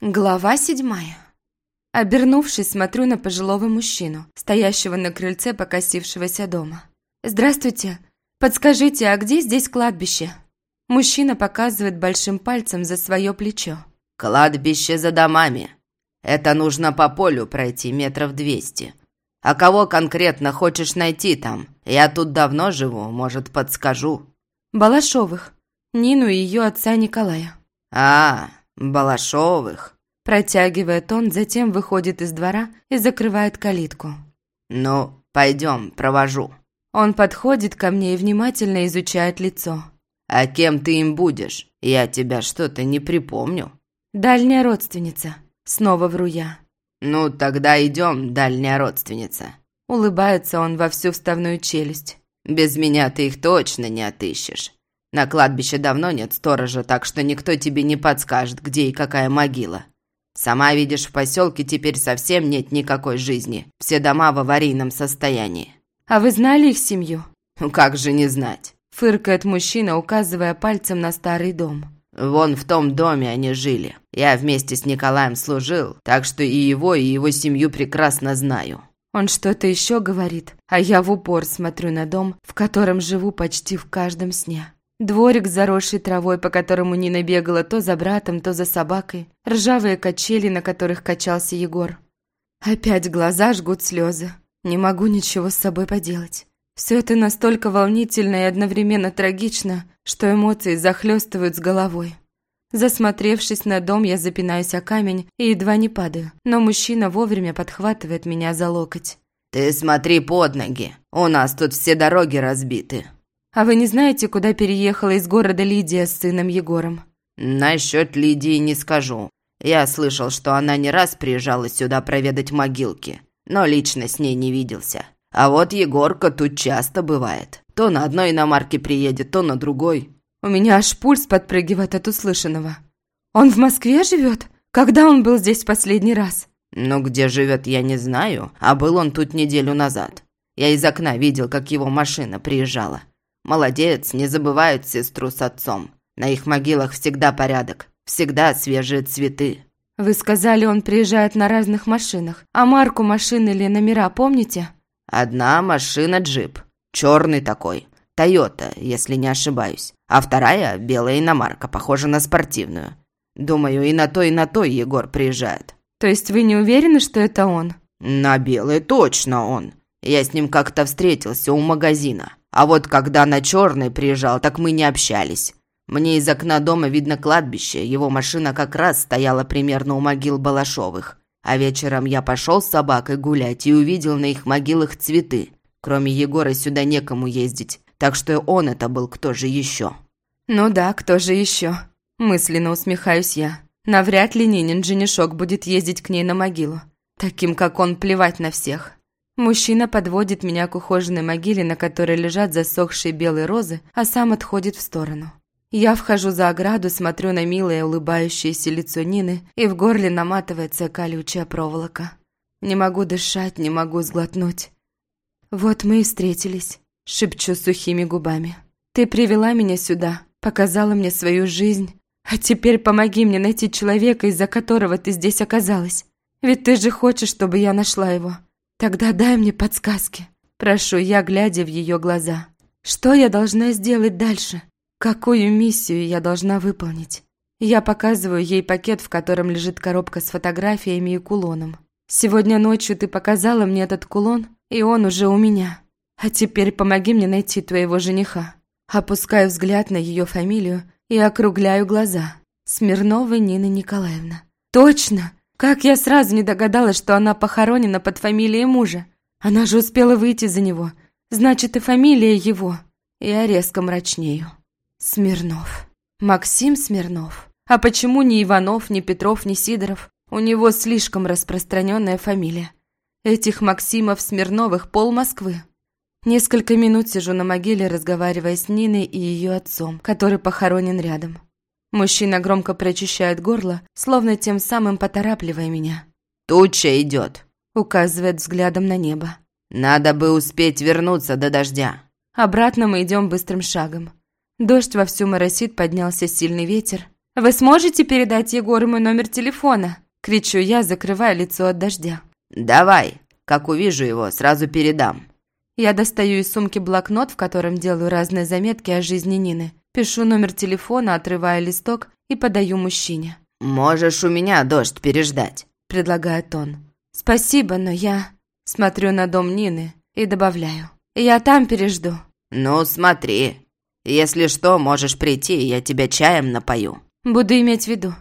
Глава седьмая. Обернувшись, смотрю на пожилого мужчину, стоящего на крыльце покосившегося дома. «Здравствуйте. Подскажите, а где здесь кладбище?» Мужчина показывает большим пальцем за свое плечо. «Кладбище за домами. Это нужно по полю пройти метров двести. А кого конкретно хочешь найти там? Я тут давно живу, может, подскажу». «Балашовых. Нину и ее отца Николая». «А, Балашовых», – протягивает он, затем выходит из двора и закрывает калитку. «Ну, пойдем, провожу». Он подходит ко мне и внимательно изучает лицо. «А кем ты им будешь? Я тебя что-то не припомню». «Дальняя родственница», – снова вру я. «Ну, тогда идем, дальняя родственница». Улыбается он во всю вставную челюсть. «Без меня ты их точно не отыщешь. На кладбище давно нет сторожа, так что никто тебе не подскажет, где и какая могила. Сама видишь, в поселке теперь совсем нет никакой жизни. Все дома в аварийном состоянии. А вы знали их семью? Ну как же не знать? Фыркает мужчина, указывая пальцем на старый дом. Вон в том доме они жили. Я вместе с Николаем служил, так что и его, и его семью прекрасно знаю. Он что-то еще говорит, а я в упор смотрю на дом, в котором живу почти в каждом сне. Дворик, заросший травой, по которому Нина бегала то за братом, то за собакой. Ржавые качели, на которых качался Егор. Опять глаза жгут слезы. Не могу ничего с собой поделать. Все это настолько волнительно и одновременно трагично, что эмоции захлестывают с головой. Засмотревшись на дом, я запинаюсь о камень и едва не падаю, но мужчина вовремя подхватывает меня за локоть. «Ты смотри под ноги, у нас тут все дороги разбиты», а вы не знаете, куда переехала из города Лидия с сыном Егором? Насчет Лидии не скажу. Я слышал, что она не раз приезжала сюда проведать могилки, но лично с ней не виделся. А вот Егорка тут часто бывает. То на одной иномарке приедет, то на другой. У меня аж пульс подпрыгивает от услышанного. Он в Москве живет? Когда он был здесь в последний раз? Ну, где живет, я не знаю, а был он тут неделю назад. Я из окна видел, как его машина приезжала. Молодец, не забывают сестру с отцом. На их могилах всегда порядок, всегда свежие цветы. Вы сказали, он приезжает на разных машинах. А марку машины или номера помните? Одна машина джип. Черный такой. Тойота, если не ошибаюсь. А вторая – белая иномарка, похожа на спортивную. Думаю, и на то, и на то Егор приезжает. То есть вы не уверены, что это он? На белой точно он. Я с ним как-то встретился у магазина. А вот когда на черный приезжал, так мы не общались. Мне из окна дома видно кладбище, его машина как раз стояла примерно у могил Балашовых. А вечером я пошел с собакой гулять и увидел на их могилах цветы. Кроме Егора сюда некому ездить, так что он это был кто же еще. «Ну да, кто же еще?» Мысленно усмехаюсь я. Навряд ли Нинин женишок будет ездить к ней на могилу. Таким, как он, плевать на всех. Мужчина подводит меня к ухоженной могиле, на которой лежат засохшие белые розы, а сам отходит в сторону. Я вхожу за ограду, смотрю на милое улыбающееся лицо Нины, и в горле наматывается колючая проволока. Не могу дышать, не могу сглотнуть. «Вот мы и встретились», — шепчу сухими губами. «Ты привела меня сюда, показала мне свою жизнь, а теперь помоги мне найти человека, из-за которого ты здесь оказалась. Ведь ты же хочешь, чтобы я нашла его». «Тогда дай мне подсказки», – прошу я, глядя в ее глаза. «Что я должна сделать дальше? Какую миссию я должна выполнить?» Я показываю ей пакет, в котором лежит коробка с фотографиями и кулоном. «Сегодня ночью ты показала мне этот кулон, и он уже у меня. А теперь помоги мне найти твоего жениха». Опускаю взгляд на ее фамилию и округляю глаза. Смирнова Нина Николаевна. «Точно! Как я сразу не догадалась, что она похоронена под фамилией мужа. Она же успела выйти за него. Значит, и фамилия его. Я резко мрачнею. Смирнов. Максим Смирнов. А почему ни Иванов, ни Петров, ни Сидоров? У него слишком распространенная фамилия. Этих Максимов Смирновых пол Москвы. Несколько минут сижу на могиле, разговаривая с Ниной и ее отцом, который похоронен рядом. Мужчина громко прочищает горло, словно тем самым поторапливая меня. «Туча идет», — указывает взглядом на небо. «Надо бы успеть вернуться до дождя». Обратно мы идем быстрым шагом. Дождь вовсю моросит, поднялся сильный ветер. «Вы сможете передать Егору мой номер телефона?» Кричу я, закрывая лицо от дождя. «Давай, как увижу его, сразу передам». Я достаю из сумки блокнот, в котором делаю разные заметки о жизни Нины. Пишу номер телефона, отрывая листок и подаю мужчине. «Можешь у меня дождь переждать», – предлагает он. «Спасибо, но я...» Смотрю на дом Нины и добавляю. «Я там пережду». «Ну, смотри. Если что, можешь прийти, я тебя чаем напою». «Буду иметь в виду».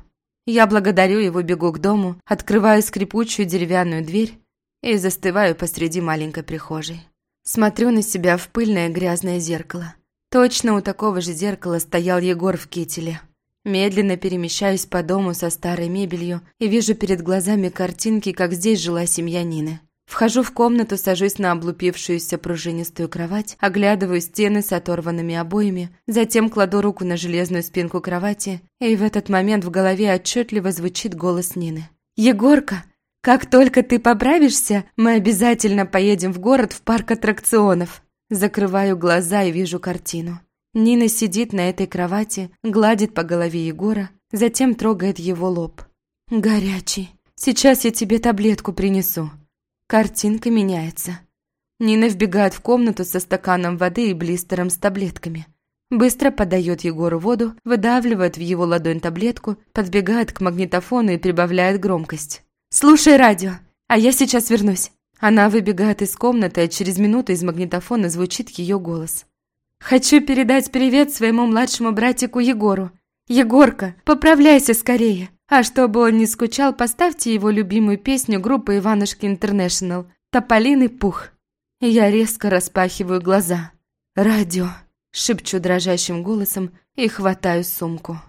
Я благодарю его, бегу к дому, открываю скрипучую деревянную дверь и застываю посреди маленькой прихожей. Смотрю на себя в пыльное грязное зеркало. Точно у такого же зеркала стоял Егор в кителе. Медленно перемещаюсь по дому со старой мебелью и вижу перед глазами картинки, как здесь жила семья Нины. Вхожу в комнату, сажусь на облупившуюся пружинистую кровать, оглядываю стены с оторванными обоями, затем кладу руку на железную спинку кровати, и в этот момент в голове отчетливо звучит голос Нины. «Егорка, как только ты поправишься, мы обязательно поедем в город в парк аттракционов. Закрываю глаза и вижу картину. Нина сидит на этой кровати, гладит по голове Егора, затем трогает его лоб. Горячий. Сейчас я тебе таблетку принесу. Картинка меняется. Нина вбегает в комнату со стаканом воды и блистером с таблетками. Быстро подает Егору воду, выдавливает в его ладонь таблетку, подбегает к магнитофону и прибавляет громкость. «Слушай радио, а я сейчас вернусь». Она выбегает из комнаты, а через минуту из магнитофона звучит ее голос. «Хочу передать привет своему младшему братику Егору. Егорка, поправляйся скорее. А чтобы он не скучал, поставьте его любимую песню группы Иванушки Интернешнл «Тополиный пух». Я резко распахиваю глаза. «Радио», – шепчу дрожащим голосом и хватаю сумку.